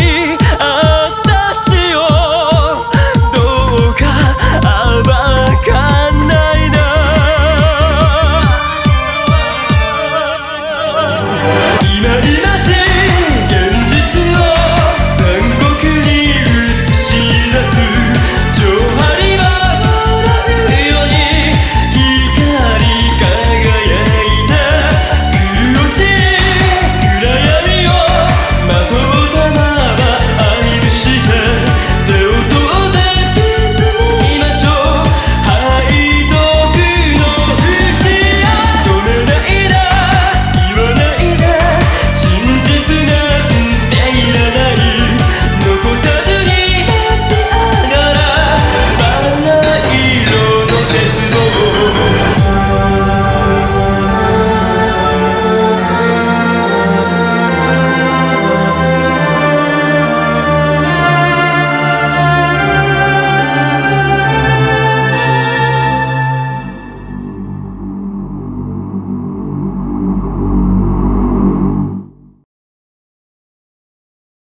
me.